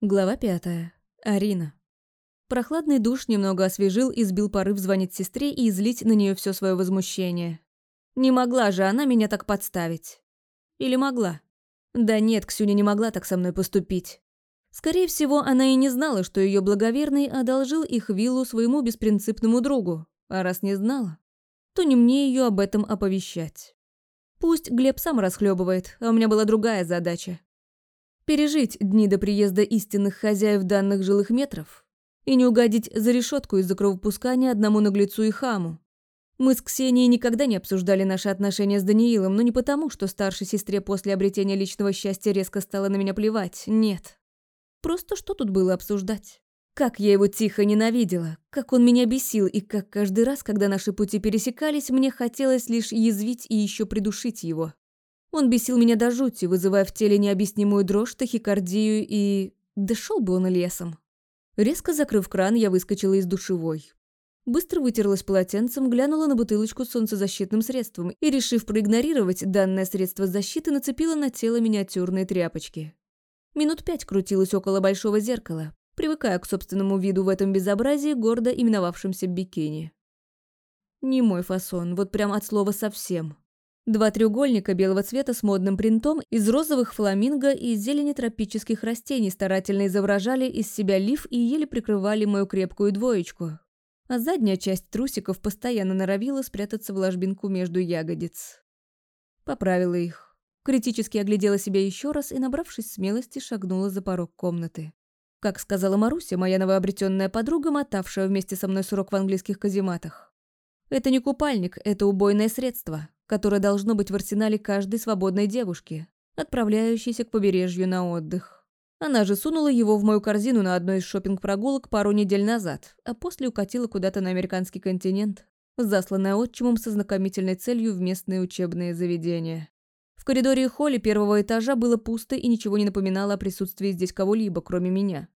Глава пятая. Арина. Прохладный душ немного освежил и сбил порыв звонить сестре и излить на нее все свое возмущение. Не могла же она меня так подставить. Или могла? Да нет, Ксюня не могла так со мной поступить. Скорее всего, она и не знала, что ее благоверный одолжил их виллу своему беспринципному другу. А раз не знала, то не мне ее об этом оповещать. Пусть Глеб сам расхлебывает, а у меня была другая задача пережить дни до приезда истинных хозяев данных жилых метров и не угодить за решетку из-за кровопускания одному наглецу и хаму. Мы с Ксенией никогда не обсуждали наши отношения с Даниилом, но не потому, что старшей сестре после обретения личного счастья резко стало на меня плевать, нет. Просто что тут было обсуждать? Как я его тихо ненавидела, как он меня бесил, и как каждый раз, когда наши пути пересекались, мне хотелось лишь язвить и еще придушить его. Он бесил меня до жути, вызывая в теле необъяснимую дрожь, тахикардию и... Да шел бы он лесом. Резко закрыв кран, я выскочила из душевой. Быстро вытерлась полотенцем, глянула на бутылочку с солнцезащитным средством и, решив проигнорировать данное средство защиты, нацепила на тело миниатюрные тряпочки. Минут пять крутилась около большого зеркала, привыкая к собственному виду в этом безобразии, гордо именовавшемся бикини. Не мой фасон, вот прям от слова совсем. Два треугольника белого цвета с модным принтом из розовых фламинго и зелени тропических растений старательно изображали из себя лиф и еле прикрывали мою крепкую двоечку. А задняя часть трусиков постоянно норовила спрятаться в ложбинку между ягодиц. Поправила их. Критически оглядела себя еще раз и, набравшись смелости, шагнула за порог комнаты. Как сказала Маруся, моя новообретенная подруга, мотавшая вместе со мной срок в английских казематах. Это не купальник, это убойное средство которое должно быть в арсенале каждой свободной девушки, отправляющейся к побережью на отдых. Она же сунула его в мою корзину на одной из шопинг-прогулок пару недель назад, а после укатила куда-то на американский континент, засланная отчимом со знакомительной целью в местные учебные заведения. В коридоре и холле первого этажа было пусто и ничего не напоминало о присутствии здесь кого-либо, кроме меня.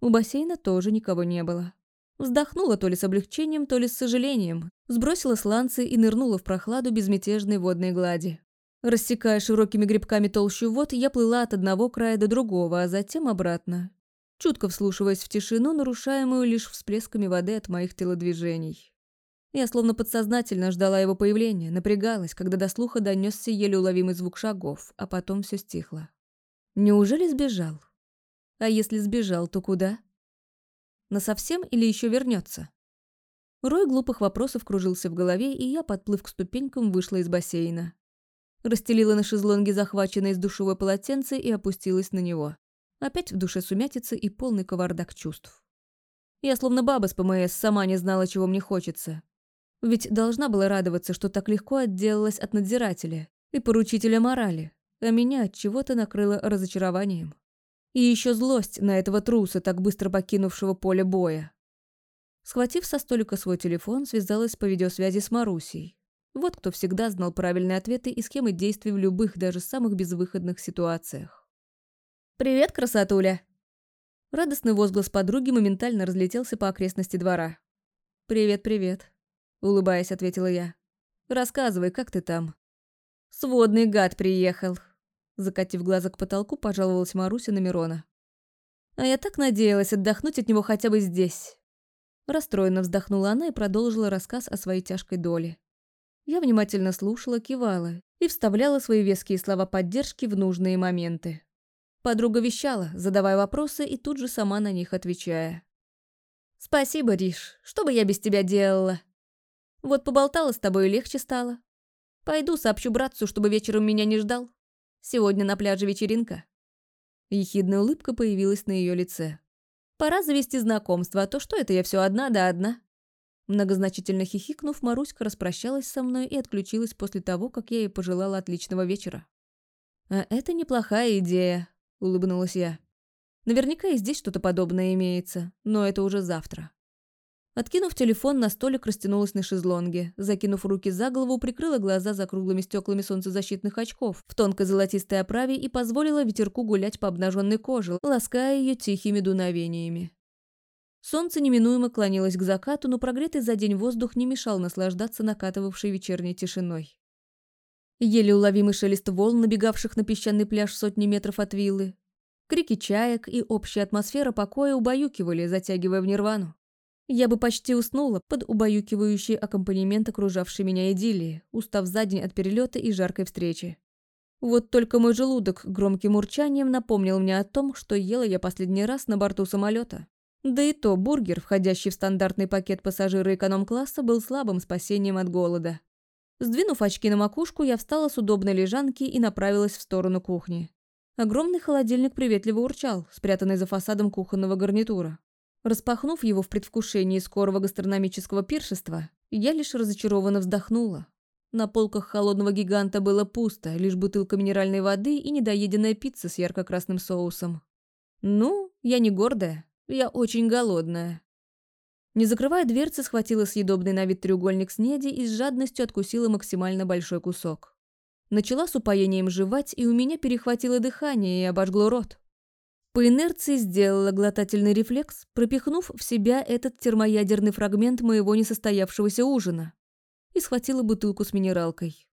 У бассейна тоже никого не было. Вздохнула то ли с облегчением, то ли с сожалением, сбросила сланцы и нырнула в прохладу безмятежной водной глади. Рассекая широкими грибками толщу вод, я плыла от одного края до другого, а затем обратно, чутко вслушиваясь в тишину, нарушаемую лишь всплесками воды от моих телодвижений. Я словно подсознательно ждала его появления, напрягалась, когда до слуха донесся еле уловимый звук шагов, а потом все стихло. Неужели сбежал? А если сбежал, то куда? Насовсем или еще вернется? Рой глупых вопросов кружился в голове, и я, подплыв к ступенькам, вышла из бассейна. Расстелила на шезлонге захваченное из душевой полотенце и опустилась на него. Опять в душе сумятица и полный кавардак чувств. Я словно баба с ПМС сама не знала, чего мне хочется. Ведь должна была радоваться, что так легко отделалась от надзирателя и поручителя морали, а меня от чего-то накрыло разочарованием. И еще злость на этого труса, так быстро покинувшего поле боя. Схватив со столика свой телефон, связалась по видеосвязи с Марусей. Вот кто всегда знал правильные ответы и схемы действий в любых, даже самых безвыходных ситуациях. «Привет, красотуля!» Радостный возглас подруги моментально разлетелся по окрестности двора. «Привет, привет», — улыбаясь, ответила я. «Рассказывай, как ты там?» «Сводный гад приехал», Закатив глаза к потолку, пожаловалась Маруся на Мирона. А я так надеялась отдохнуть от него хотя бы здесь. Расстроенно вздохнула она и продолжила рассказ о своей тяжкой доле. Я внимательно слушала, кивала и вставляла свои веские слова поддержки в нужные моменты. Подруга вещала, задавая вопросы и тут же сама на них отвечая. «Спасибо, Риш. Что бы я без тебя делала? Вот поболтала с тобой и легче стало. Пойду сообщу братцу, чтобы вечером меня не ждал. Сегодня на пляже вечеринка». Ехидная улыбка появилась на ее лице. «Пора завести знакомство, а то что это я все одна да одна?» Многозначительно хихикнув, Маруська распрощалась со мной и отключилась после того, как я ей пожелала отличного вечера. «А это неплохая идея», — улыбнулась я. «Наверняка и здесь что-то подобное имеется, но это уже завтра». Откинув телефон, на столик растянулась на шезлонге. Закинув руки за голову, прикрыла глаза за круглыми стеклами солнцезащитных очков в тонкой золотистой оправе и позволила ветерку гулять по обнаженной коже, лаская ее тихими дуновениями. Солнце неминуемо клонилось к закату, но прогретый за день воздух не мешал наслаждаться накатывавшей вечерней тишиной. Еле уловимый шелест волн, набегавших на песчаный пляж сотни метров от виллы, Крики чаек и общая атмосфера покоя убаюкивали, затягивая в нирвану. Я бы почти уснула под убаюкивающий аккомпанемент окружавшей меня идиллии, устав за день от перелета и жаркой встречи. Вот только мой желудок громким урчанием напомнил мне о том, что ела я последний раз на борту самолета. Да и то бургер, входящий в стандартный пакет пассажира эконом-класса, был слабым спасением от голода. Сдвинув очки на макушку, я встала с удобной лежанки и направилась в сторону кухни. Огромный холодильник приветливо урчал, спрятанный за фасадом кухонного гарнитура. Распахнув его в предвкушении скорого гастрономического пиршества, я лишь разочарованно вздохнула. На полках холодного гиганта было пусто, лишь бутылка минеральной воды и недоеденная пицца с ярко-красным соусом. Ну, я не гордая, я очень голодная. Не закрывая дверцы, схватила съедобный на вид треугольник снеди и с жадностью откусила максимально большой кусок. Начала с упоением жевать, и у меня перехватило дыхание и обожгло рот. По инерции сделала глотательный рефлекс, пропихнув в себя этот термоядерный фрагмент моего несостоявшегося ужина, и схватила бутылку с минералкой.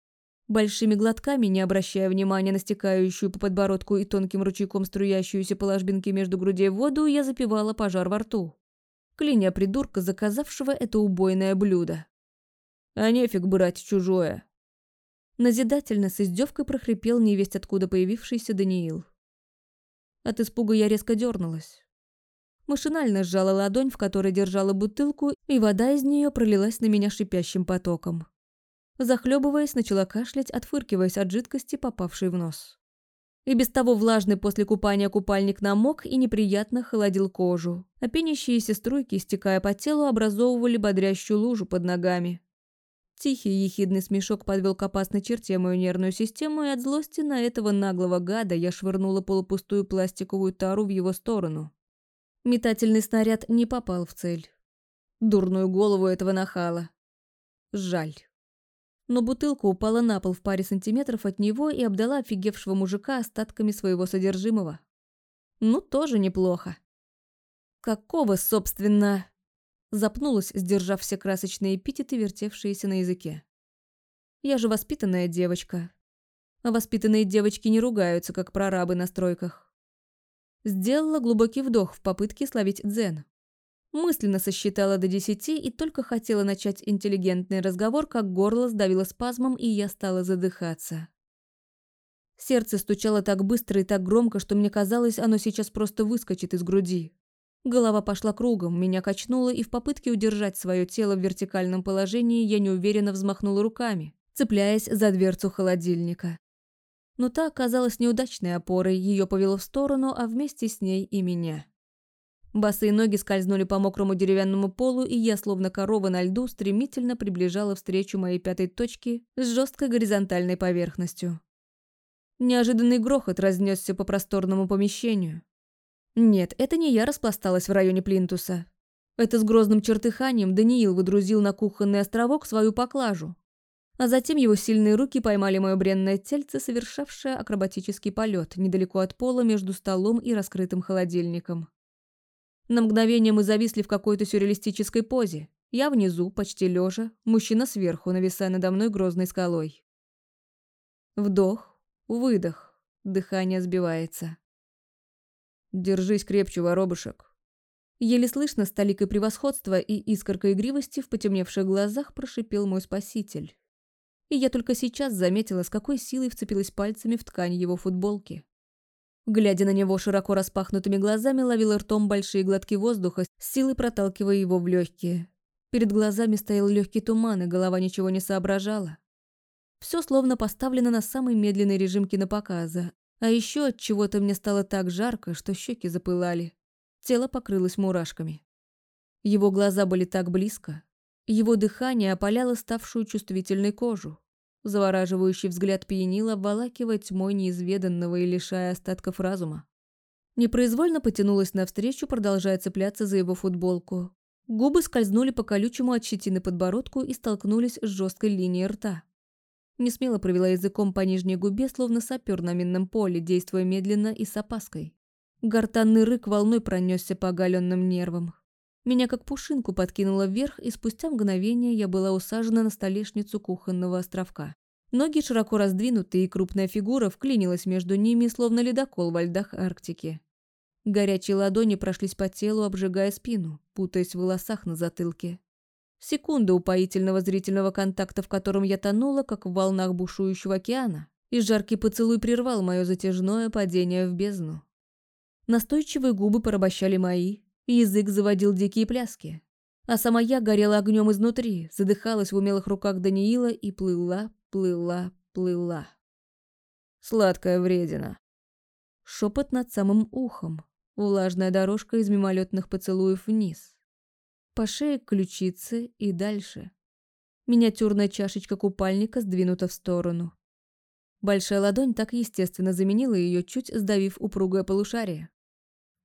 Большими глотками, не обращая внимания на стекающую по подбородку и тонким ручейком струящуюся по ложбинке между грудей воду, я запивала пожар во рту. Кляня придурка, заказавшего это убойное блюдо. А нефиг брать чужое. Назидательно с издевкой прохрипел невесть откуда появившийся Даниил. От испуга я резко дернулась. Машинально сжала ладонь, в которой держала бутылку, и вода из нее пролилась на меня шипящим потоком. Захлебываясь, начала кашлять, отфыркиваясь от жидкости, попавшей в нос. И без того влажный после купания купальник намок и неприятно холодил кожу, а пенящиеся струйки, стекая по телу, образовывали бодрящую лужу под ногами. Тихий ехидный смешок подвел к опасной черте мою нервную систему, и от злости на этого наглого гада я швырнула полупустую пластиковую тару в его сторону. Метательный снаряд не попал в цель. Дурную голову этого нахала. Жаль. Но бутылка упала на пол в паре сантиметров от него и обдала офигевшего мужика остатками своего содержимого. Ну, тоже неплохо. Какого, собственно... Запнулась, сдержав все красочные эпитеты, вертевшиеся на языке. Я же воспитанная девочка. А воспитанные девочки не ругаются, как прорабы на стройках. Сделала глубокий вдох в попытке словить дзен. Мысленно сосчитала до десяти и только хотела начать интеллигентный разговор, как горло сдавило спазмом, и я стала задыхаться. Сердце стучало так быстро и так громко, что мне казалось, оно сейчас просто выскочит из груди. Голова пошла кругом, меня качнуло, и в попытке удержать свое тело в вертикальном положении я неуверенно взмахнула руками, цепляясь за дверцу холодильника. Но та оказалась неудачной опорой, ее повело в сторону, а вместе с ней и меня. Босые ноги скользнули по мокрому деревянному полу, и я, словно корова на льду, стремительно приближала встречу моей пятой точки с жесткой горизонтальной поверхностью. Неожиданный грохот разнесся по просторному помещению. Нет, это не я распласталась в районе Плинтуса. Это с грозным чертыханием Даниил выдрузил на кухонный островок свою поклажу. А затем его сильные руки поймали мое бренное тельце, совершавшее акробатический полет недалеко от пола между столом и раскрытым холодильником. На мгновение мы зависли в какой-то сюрреалистической позе. Я внизу, почти лежа, мужчина сверху, нависая надо мной грозной скалой. Вдох, выдох, дыхание сбивается. «Держись крепче, воробушек». Еле слышно с превосходства и искоркой игривости в потемневших глазах прошипел мой спаситель. И я только сейчас заметила, с какой силой вцепилась пальцами в ткань его футболки. Глядя на него широко распахнутыми глазами, ловила ртом большие глотки воздуха, с силой проталкивая его в легкие. Перед глазами стоял легкий туман, и голова ничего не соображала. Все словно поставлено на самый медленный режим кинопоказа, а еще от чего-то мне стало так жарко, что щеки запылали. Тело покрылось мурашками. Его глаза были так близко. Его дыхание опаляло ставшую чувствительной кожу. Завораживающий взгляд пьянил, обволакивая тьмой неизведанного и лишая остатков разума. Непроизвольно потянулась навстречу, продолжая цепляться за его футболку. Губы скользнули по колючему от щетины подбородку и столкнулись с жесткой линией рта. Несмело провела языком по нижней губе, словно сапер на минном поле, действуя медленно и с опаской. Гортанный рык волной пронесся по оголенным нервам. Меня как пушинку подкинуло вверх, и спустя мгновение я была усажена на столешницу кухонного островка. Ноги широко раздвинуты, и крупная фигура вклинилась между ними, словно ледокол во льдах Арктики. Горячие ладони прошлись по телу, обжигая спину, путаясь в волосах на затылке. Секунда упоительного зрительного контакта, в котором я тонула, как в волнах бушующего океана, и жаркий поцелуй прервал мое затяжное падение в бездну. Настойчивые губы порабощали мои, язык заводил дикие пляски. А сама я горела огнем изнутри, задыхалась в умелых руках Даниила и плыла, плыла, плыла. Сладкая вредина. Шепот над самым ухом, влажная дорожка из мимолетных поцелуев вниз. По шее к ключице и дальше. Миниатюрная чашечка купальника сдвинута в сторону. Большая ладонь так естественно заменила ее, чуть сдавив упругое полушарие.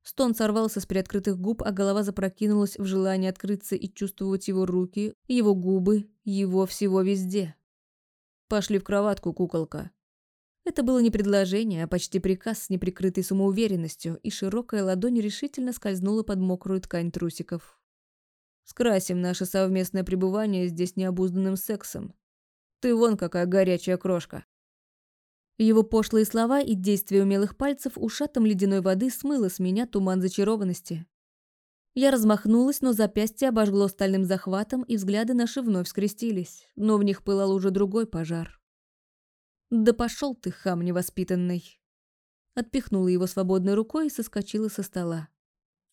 Стон сорвался с приоткрытых губ, а голова запрокинулась в желании открыться и чувствовать его руки, его губы, его всего везде. «Пошли в кроватку, куколка», это было не предложение, а почти приказ с неприкрытой самоуверенностью, и широкая ладонь решительно скользнула под мокрую ткань трусиков. «Скрасим наше совместное пребывание здесь необузданным сексом. Ты вон какая горячая крошка». Его пошлые слова и действия умелых пальцев ушатом ледяной воды смыло с меня туман зачарованности. Я размахнулась, но запястье обожгло стальным захватом, и взгляды наши вновь скрестились, но в них пылал уже другой пожар. «Да пошел ты, хам невоспитанный!» Отпихнула его свободной рукой и соскочила со стола.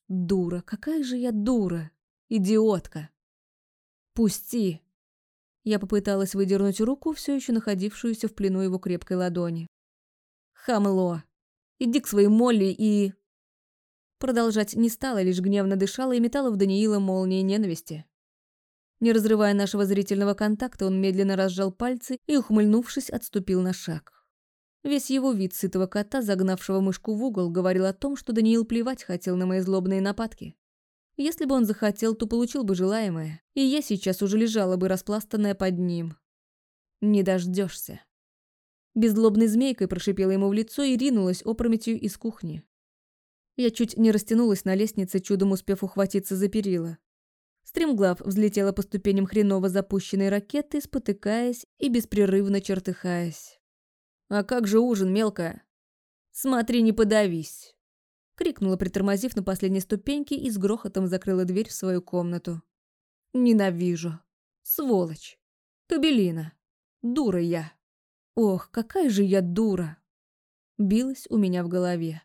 «Дура, какая же я дура! Идиотка!» «Пусти!» Я попыталась выдернуть руку, все еще находившуюся в плену его крепкой ладони. «Хамло! Иди к своей Молли и...» Продолжать не стала, лишь гневно дышала и метала в Даниила молнии ненависти. Не разрывая нашего зрительного контакта, он медленно разжал пальцы и, ухмыльнувшись, отступил на шаг. Весь его вид сытого кота, загнавшего мышку в угол, говорил о том, что Даниил плевать хотел на мои злобные нападки. Если бы он захотел, то получил бы желаемое, и я сейчас уже лежала бы распластанная под ним. Не дождешься. Беззлобной змейкой прошипела ему в лицо и ринулась опрометью из кухни. Я чуть не растянулась на лестнице, чудом успев ухватиться за перила. Стремглав взлетела по ступеням хреново запущенной ракеты, спотыкаясь и беспрерывно чертыхаясь. «А как же ужин, мелкая?» «Смотри, не подавись!» Крикнула, притормозив на последней ступеньке и с грохотом закрыла дверь в свою комнату. «Ненавижу! Сволочь! Кабелина! Дура я! Ох, какая же я дура!» Билась у меня в голове.